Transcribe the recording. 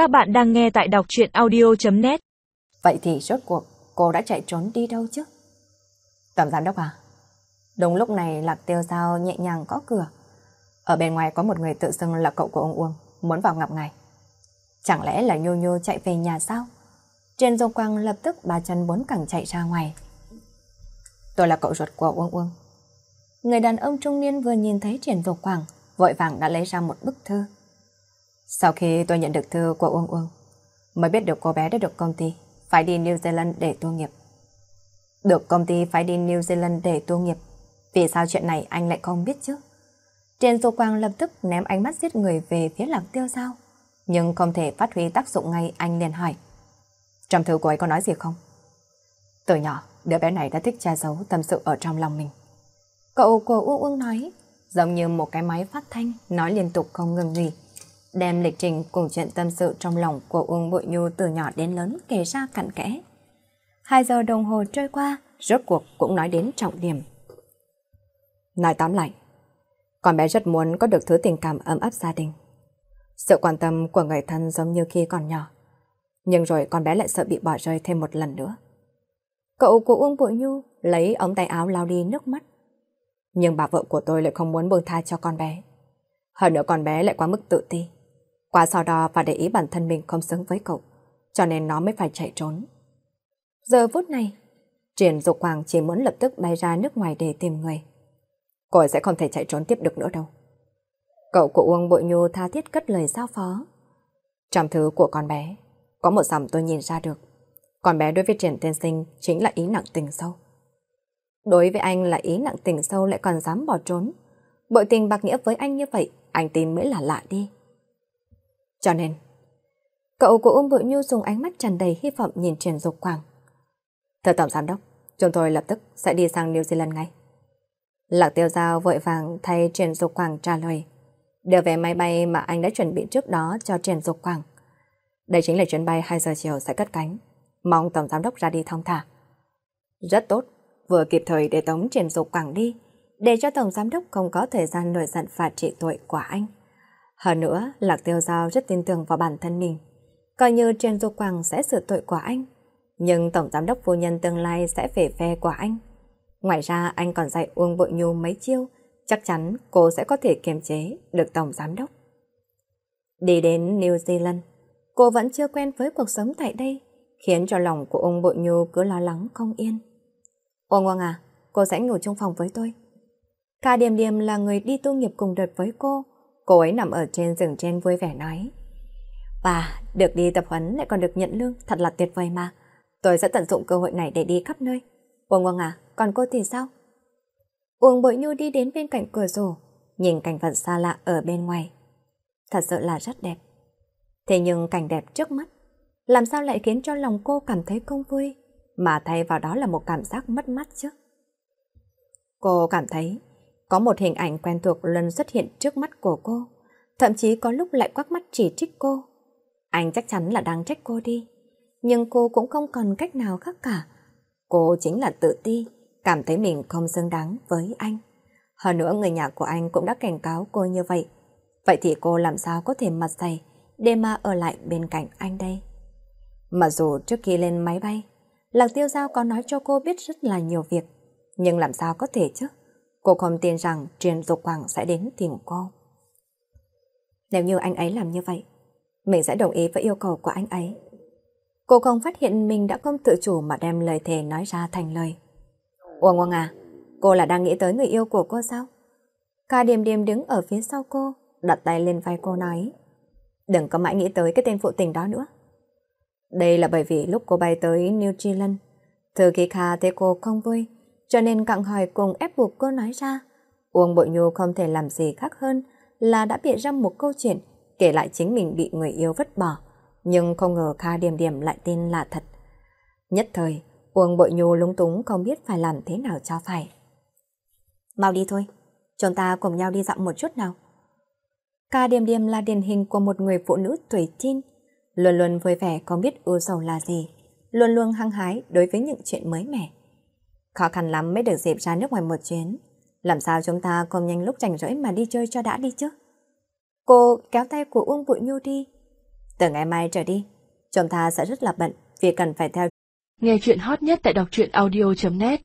Các bạn đang nghe tại đọc chuyện audio.net Vậy thì rốt cuộc cô đã chạy trốn đi đâu chứ? Tổng giám đốc à? Đúng lúc này Lạc Tiêu Giao nhẹ nhàng có cửa. Ở bên ngoài có một người tự xưng là cậu của ông Uông, muốn vào ngập ngài. Chẳng lẽ là Nhô Nhô chạy về nhà sao? Trên dô quang lập tức ba chân bốn cẳng chạy ra ngoài. Tôi là cậu ruột của Uông Uông. Người đàn ông trung niên vừa nhìn thấy Triển Dục Quảng, vội vàng đã lấy ra một bức thư. Sau khi tôi nhận được thư của Uông Uông, mới biết được cô bé đã được công ty phải đi New Zealand để tu nghiệp. Được công ty phải đi New Zealand để tu nghiệp, vì sao chuyện này anh lại không biết chứ? trên Dục Quang lập tức ném ánh mắt giết người về phía lạc tiêu sao, nhưng không thể phát huy tác dụng ngay anh liền hỏi. Trong thư của ấy có nói gì không? Từ nhỏ, đứa bé này đã thích che giấu tâm sự ở trong lòng mình. Cậu của Uông Uông nói, giống như một cái máy phát thanh, nói liên tục không ngừng nghỉ. Đem lịch trình cùng chuyện tâm sự trong lòng của Uông Bội Nhu từ nhỏ đến lớn kể ra cặn kẽ. Hai giờ đồng hồ trôi qua, rốt cuộc cũng nói đến trọng điểm. Nói tóm lại, con bé rất muốn có được thứ tình cảm ấm áp gia đình. Sự quan tâm của người thân giống như khi còn nhỏ. Nhưng rồi con bé lại sợ bị bỏ rơi thêm một lần nữa. Cậu của Uông Bội Nhu lấy ống tay áo lau đi nước mắt. Nhưng bà vợ của tôi lại không muốn buông tha cho con bé. Hơn nữa con bé lại quá mức tự ti. Quá so đo và để ý bản thân mình không xứng với cậu. Cho nên nó mới phải chạy trốn. Giờ phút này, Triển Dục Hoàng chỉ muốn lập tức bay ra nước ngoài để tìm người. Cô sẽ không thể chạy trốn tiếp được nữa đâu. Cậu của Uông Bội Nhu tha thiết cất lời giao phó. Trong thứ của con bé, có một dòng tôi nhìn ra được. Con bé đối với Triển Tiên Sinh chính là ý nặng tình sâu. Đối với anh là ý nặng tình sâu lại còn dám bỏ trốn. Bội tình bạc nghĩa với anh như vậy, anh tin mới là lạ đi. Cho nên, cậu của Ung Bội Nhu dùng ánh mắt tràn đầy hy vọng nhìn Trần Dục Quang. Thưa Tổng Giám Đốc, chúng tôi lập tức sẽ đi sang New Zealand ngay. Lạc Tiêu Giao vội vàng thay Trần Dục Quang trả lời. Đưa vé máy bay mà anh đã chuẩn bị trước đó cho Trần Dục Quang. Đây chính là chuyến bay 2 giờ chiều sẽ cất cánh. Mong Tổng Giám Đốc ra đi thong thả. Rất tốt, vừa kịp thời để Tống Trần Dục Quang đi, để cho Tổng Giám Đốc không có thời gian nổi giận phạt trị tội của anh. Hơn nữa, Lạc Tiêu Giao rất tin tưởng vào bản thân mình. Coi như Trần Du Quang sẽ sửa tội của anh. Nhưng Tổng Giám Đốc Vô Nhân tương lai sẽ về phe của anh. Ngoài ra anh còn dạy Uông Bội Nhu mấy chiêu, chắc chắn cô sẽ có thể kiềm chế được Tổng Giám Đốc. Đi đến New Zealand, cô vẫn chưa quen với cuộc sống tại đây, khiến cho lòng của ông Bội Nhu cứ lo lắng không yên. Ô Ngoan à, cô sẽ ngủ trong phòng với tôi. Cả Điềm Điềm là người đi tu nghiệp cùng đợt với cô, cô ấy nằm ở trên giường trên vui vẻ nói. Và được đi tập huấn lại còn được nhận lương, thật là tuyệt vời mà. Tôi sẽ tận dụng cơ hội này để đi khắp nơi. uông uông à, còn cô thì sao? Uông Bội Nhu đi đến bên cạnh cửa sổ, nhìn cảnh vật xa lạ ở bên ngoài. Thật sự là rất đẹp. Thế nhưng cảnh đẹp trước mắt, làm sao lại khiến cho lòng cô cảm thấy không vui, mà thay vào đó là một cảm giác mất mát chứ? Cô cảm thấy có một hình ảnh quen thuộc lần xuất hiện trước mắt của cô, thậm chí có lúc lại quắc mắt chỉ trích cô. Anh chắc chắn là đang trách cô đi, nhưng cô cũng không còn cách nào khác cả. Cô chính là tự ti, cảm thấy mình không xứng đáng với anh. Hơn nữa người nhà của anh cũng đã cảnh cáo cô như vậy. Vậy thì cô làm sao có thể mặt dày để mà ở lại bên cạnh anh đây? Mặc dù trước khi lên máy bay, Lạc Tiêu Giao có nói cho cô biết rất là nhiều việc, nhưng làm sao có thể chứ? Cô không tin rằng Truyền Dục Quảng sẽ đến tìm cô. Nếu như anh ấy làm như vậy, mình sẽ đồng ý với yêu cầu của anh ấy. Cô không phát hiện mình đã không tự chủ mà đem lời thề nói ra thành lời. Uông Uông à, cô là đang nghĩ tới người yêu của cô sao? Ca điềm điềm đứng ở phía sau cô, đặt tay lên vai cô nói. Đừng có mãi nghĩ tới cái tên phụ tình đó nữa. Đây là bởi vì lúc cô bay tới New Zealand, Thư Kỳ Kha thấy cô không vui, cho nên cặng hỏi cùng ép buộc cô nói ra. Uông Bội Nhu không thể làm gì khác hơn là đã bịa ra một câu chuyện kể lại chính mình bị người yêu vứt bỏ, nhưng không ngờ Kha Điềm Điềm lại tin là thật. Nhất thời, Uông Bội Nhu lúng túng không biết phải làm thế nào cho phải. Mau đi thôi, chúng ta cùng nhau đi dạo một chút nào. Ca Điềm Điềm là điển hình của một người phụ nữ tuổi teen, luôn luôn vui vẻ không biết ưu sầu là gì, luôn luôn hăng hái đối với những chuyện mới mẻ. Khó khăn lắm mới được dịp ra nước ngoài một chuyến, làm sao chúng ta không nhanh lúc rảnh rỗi mà đi chơi cho đã đi chứ? Cô kéo tay của Uông Bụi Nhu đi. Từ ngày mai trở đi, chúng ta sẽ rất là bận vì cần phải theo. Nghe chuyện hot nhất tại đọc truyện audio.net